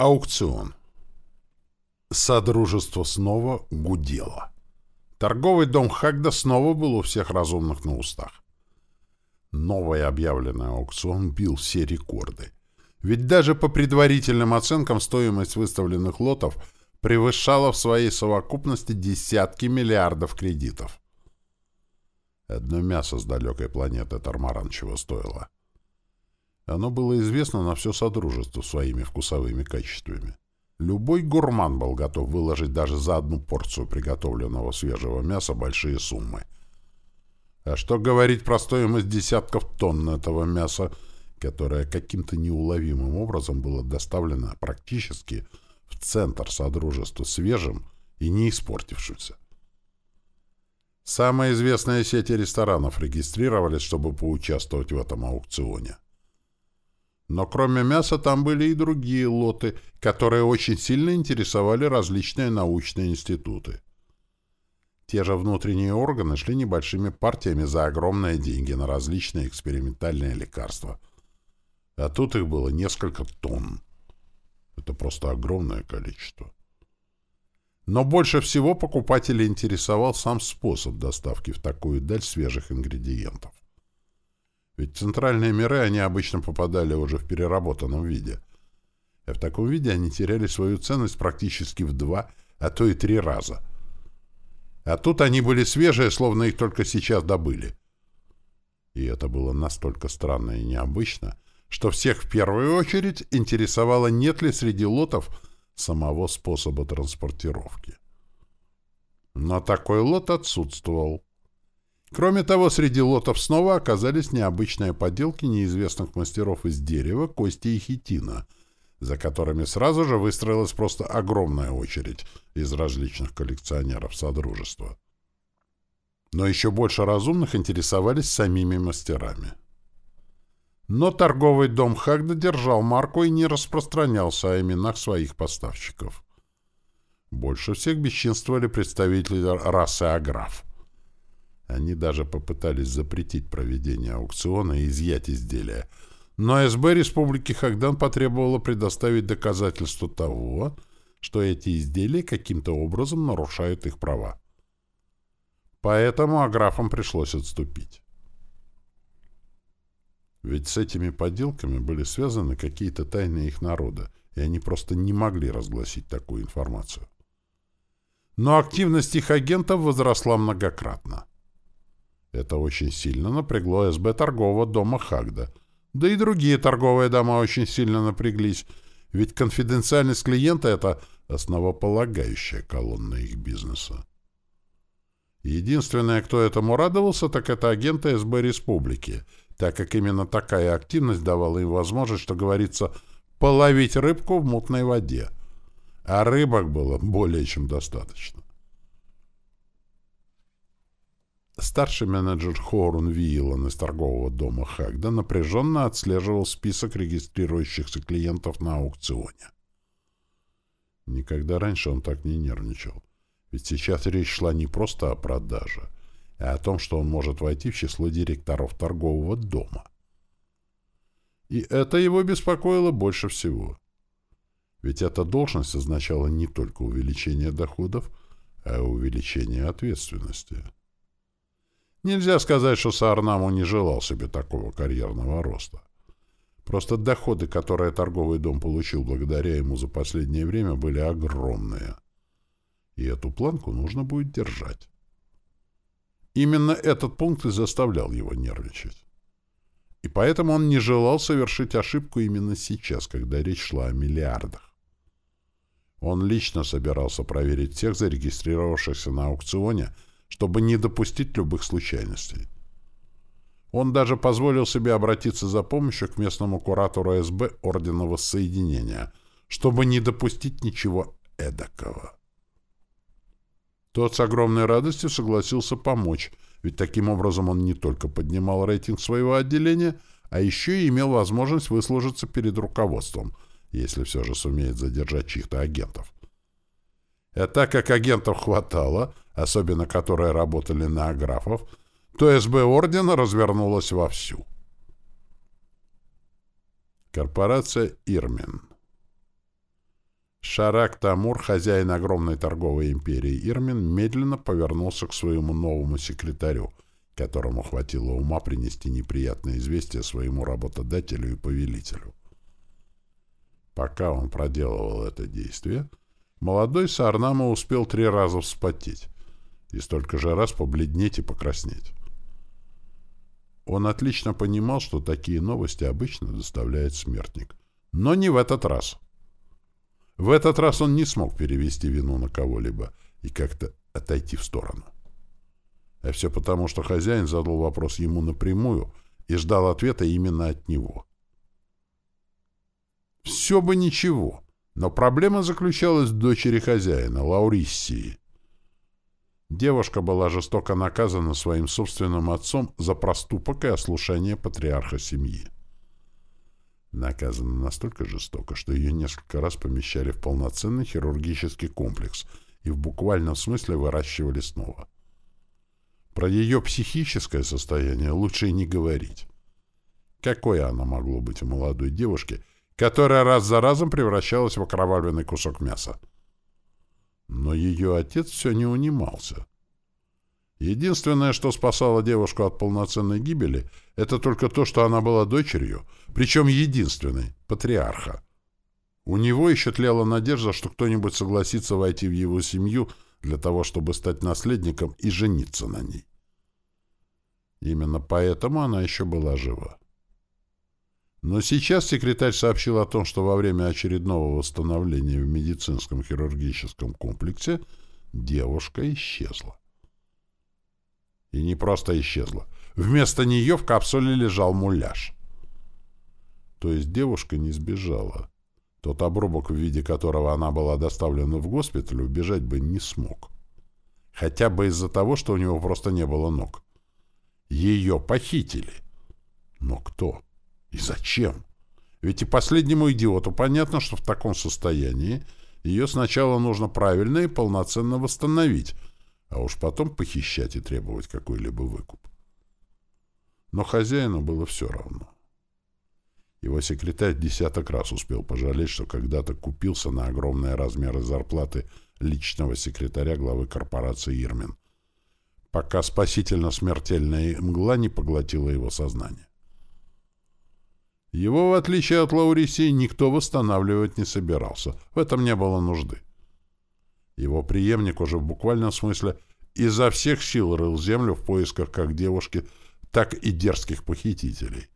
Аукцион. Содружество снова гудело. Торговый дом Хагда снова был у всех разумных на устах. Новый объявленный аукцион бил все рекорды. Ведь даже по предварительным оценкам стоимость выставленных лотов превышала в своей совокупности десятки миллиардов кредитов. Одно мясо с далекой планеты Тармаран чего стоило. Оно было известно на все Содружество своими вкусовыми качествами. Любой гурман был готов выложить даже за одну порцию приготовленного свежего мяса большие суммы. А что говорить про стоимость десятков тонн этого мяса, которое каким-то неуловимым образом было доставлено практически в центр Содружества свежим и не испортившимся. Самые известные сети ресторанов регистрировались, чтобы поучаствовать в этом аукционе. Но кроме мяса там были и другие лоты, которые очень сильно интересовали различные научные институты. Те же внутренние органы шли небольшими партиями за огромные деньги на различные экспериментальные лекарства. А тут их было несколько тонн. Это просто огромное количество. Но больше всего покупателей интересовал сам способ доставки в такую даль свежих ингредиентов. Ведь центральные миры они обычно попадали уже в переработанном виде. А в таком виде они теряли свою ценность практически в два, а то и три раза. А тут они были свежие, словно их только сейчас добыли. И это было настолько странно и необычно, что всех в первую очередь интересовало, нет ли среди лотов самого способа транспортировки. Но такой лот отсутствовал. Кроме того, среди лотов снова оказались необычные поделки неизвестных мастеров из дерева, кости и хитина, за которыми сразу же выстроилась просто огромная очередь из различных коллекционеров Содружества. Но еще больше разумных интересовались самими мастерами. Но торговый дом Хагда держал марку и не распространялся о именах своих поставщиков. Больше всех бесчинствовали представители расы Аграф — они даже попытались запретить проведение аукциона и изъять изделия. Но СБ Республики Хагдан потребовала предоставить доказательства того, что эти изделия каким-то образом нарушают их права. Поэтому аграфам пришлось отступить. Ведь с этими подделками были связаны какие-то тайны их народа, и они просто не могли разгласить такую информацию. Но активность их агентов возросла многократно. Это очень сильно напрягло СБ торгового дома Хагда. Да и другие торговые дома очень сильно напряглись, ведь конфиденциальность клиента — это основополагающая колонна их бизнеса. Единственное, кто этому радовался, так это агенты СБ Республики, так как именно такая активность давала им возможность, что говорится, половить рыбку в мутной воде. А рыбок было более чем достаточно. Старший менеджер Хорун Виилан из торгового дома Хагда напряженно отслеживал список регистрирующихся клиентов на аукционе. Никогда раньше он так не нервничал. Ведь сейчас речь шла не просто о продаже, а о том, что он может войти в число директоров торгового дома. И это его беспокоило больше всего. Ведь эта должность означала не только увеличение доходов, а увеличение ответственности. Нельзя сказать, что Саарнаму не желал себе такого карьерного роста. Просто доходы, которые торговый дом получил благодаря ему за последнее время, были огромные. И эту планку нужно будет держать. Именно этот пункт и заставлял его нервничать. И поэтому он не желал совершить ошибку именно сейчас, когда речь шла о миллиардах. Он лично собирался проверить всех зарегистрировавшихся на аукционе, чтобы не допустить любых случайностей. Он даже позволил себе обратиться за помощью к местному куратору СБ Ордена Воссоединения, чтобы не допустить ничего эдакого. Тот с огромной радостью согласился помочь, ведь таким образом он не только поднимал рейтинг своего отделения, а еще и имел возможность выслужиться перед руководством, если все же сумеет задержать чьих-то агентов. А так как агентов хватало, особенно которые работали на аграфов, то СБ Ордена развернулась вовсю. Корпорация «Ирмин». Шарак Тамур, хозяин огромной торговой империи Ирмин, медленно повернулся к своему новому секретарю, которому хватило ума принести неприятное известие своему работодателю и повелителю. Пока он проделывал это действие, молодой Саарнама успел три раза вспотеть и столько же раз побледнеть и покраснеть. Он отлично понимал, что такие новости обычно доставляет смертник. Но не в этот раз. В этот раз он не смог перевести вину на кого-либо и как-то отойти в сторону. А все потому, что хозяин задал вопрос ему напрямую и ждал ответа именно от него. Все бы ничего, но проблема заключалась в дочери хозяина, Лауриссии. Девушка была жестоко наказана своим собственным отцом за проступок и ослушание патриарха семьи. Наказана настолько жестоко, что ее несколько раз помещали в полноценный хирургический комплекс и в буквальном смысле выращивали снова. Про ее психическое состояние лучше и не говорить. Какое оно могло быть у молодой девушки, которая раз за разом превращалась в окровавленный кусок мяса? Но ее отец все не унимался. Единственное, что спасало девушку от полноценной гибели, это только то, что она была дочерью, причем единственной, патриарха. У него еще тлела надежда, что кто-нибудь согласится войти в его семью для того, чтобы стать наследником и жениться на ней. Именно поэтому она еще была жива. Но сейчас секретарь сообщил о том, что во время очередного восстановления в медицинском хирургическом комплексе девушка исчезла. И не просто исчезла. Вместо нее в капсуле лежал муляж. То есть девушка не сбежала. Тот обрубок, в виде которого она была доставлена в госпиталь, убежать бы не смог. Хотя бы из-за того, что у него просто не было ног. Ее похитили. Но кто? И зачем? Ведь и последнему идиоту понятно, что в таком состоянии ее сначала нужно правильно и полноценно восстановить, а уж потом похищать и требовать какой-либо выкуп. Но хозяину было все равно. Его секретарь десяток раз успел пожалеть, что когда-то купился на огромные размеры зарплаты личного секретаря главы корпорации «Ирмин», пока спасительно-смертельная мгла не поглотила его сознание. Его, в отличие от Лаурисии, никто восстанавливать не собирался. В этом не было нужды. Его преемник уже в буквальном смысле изо всех сил рыл землю в поисках как девушки, так и дерзких похитителей.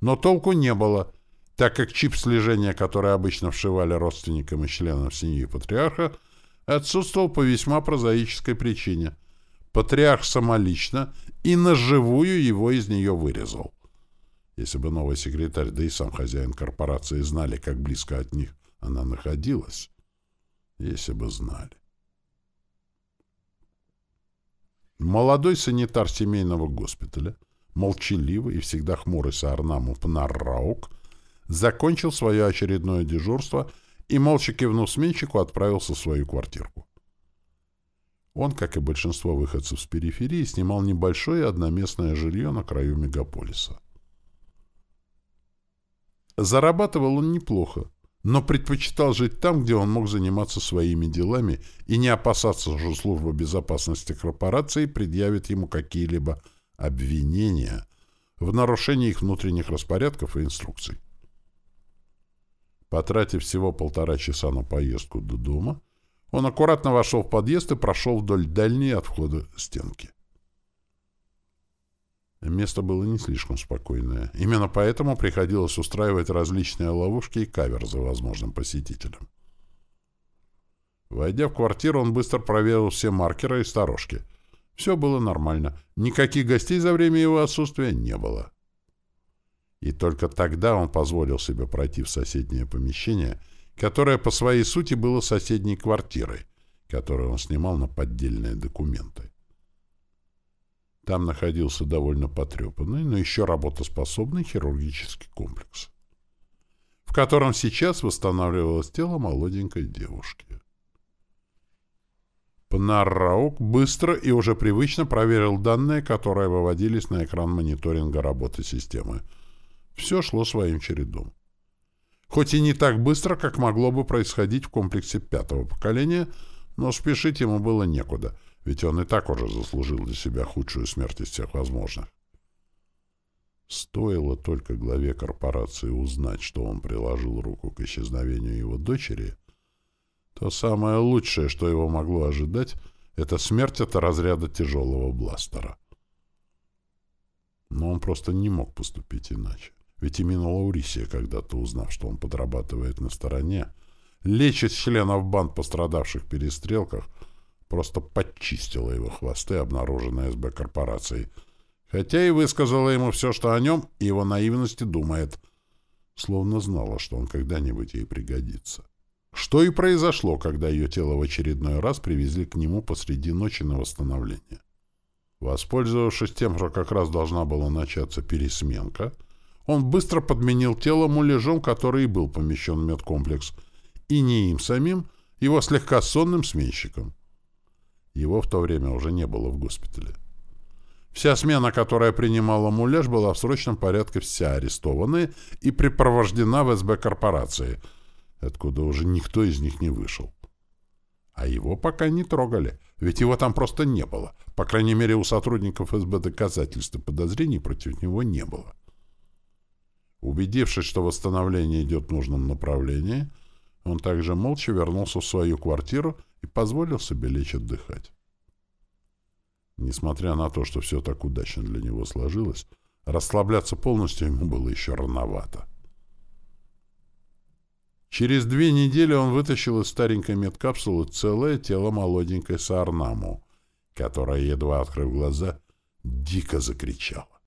Но толку не было, так как чип слежения, который обычно вшивали родственникам и членам семьи патриарха, отсутствовал по весьма прозаической причине. Патриарх самолично и наживую его из нее вырезал. Если бы новый секретарь, да и сам хозяин корпорации знали, как близко от них она находилась, если бы знали. Молодой санитар семейного госпиталя, молчаливый и всегда хмурый Саарнаму Пнарраук, закончил свое очередное дежурство и, молча кивнув сменщику, отправился в свою квартирку. Он, как и большинство выходцев с периферии, снимал небольшое одноместное жилье на краю мегаполиса. Зарабатывал он неплохо, но предпочитал жить там, где он мог заниматься своими делами и не опасаться, что служба безопасности корпорации предъявит ему какие-либо обвинения в нарушении их внутренних распорядков и инструкций. Потратив всего полтора часа на поездку до дома, он аккуратно вошел в подъезд и прошел вдоль дальней от входа стенки. Место было не слишком спокойное. Именно поэтому приходилось устраивать различные ловушки и каверзы возможным посетителям. Войдя в квартиру, он быстро проверил все маркеры и сторожки. Все было нормально. Никаких гостей за время его отсутствия не было. И только тогда он позволил себе пройти в соседнее помещение, которое по своей сути было соседней квартирой, которую он снимал на поддельные документы. Там находился довольно потрепанный, но еще работоспособный хирургический комплекс, в котором сейчас восстанавливалось тело молоденькой девушки. Пнарраук быстро и уже привычно проверил данные, которые выводились на экран мониторинга работы системы. Все шло своим чередом. Хоть и не так быстро, как могло бы происходить в комплексе пятого поколения, но спешить ему было некуда, ведь он и так уже заслужил для себя худшую смерть из всех возможных. Стоило только главе корпорации узнать, что он приложил руку к исчезновению его дочери, то самое лучшее, что его могло ожидать, это смерть от разряда тяжелого бластера. Но он просто не мог поступить иначе. Ведь именно Лаурисия, когда-то узнав, что он подрабатывает на стороне, лечит членов банд, пострадавших в перестрелках, просто подчистила его хвосты, обнаруженные СБ корпорацией, хотя и высказала ему все, что о нем и его наивности думает, словно знала, что он когда-нибудь ей пригодится. Что и произошло, когда ее тело в очередной раз привезли к нему посреди ночи на восстановление. Воспользовавшись тем, что как раз должна была начаться пересменка, он быстро подменил тело муляжом, который и был помещен в медкомплекс, и не им самим, его слегка сонным сменщиком. Его в то время уже не было в госпитале. Вся смена, которая принимала муляж, была в срочном порядке вся арестована и припровождена в СБ корпорации, откуда уже никто из них не вышел. А его пока не трогали, ведь его там просто не было. По крайней мере, у сотрудников СБ доказательств и подозрений против него не было. Убедившись, что восстановление идет в нужном направлении, он также молча вернулся в свою квартиру и позволил себе лечь отдыхать. Несмотря на то, что все так удачно для него сложилось, расслабляться полностью ему было еще рановато. Через две недели он вытащил из старенькой медкапсулы целое тело молоденькой Саарнаму, которая, едва открыв глаза, дико закричала.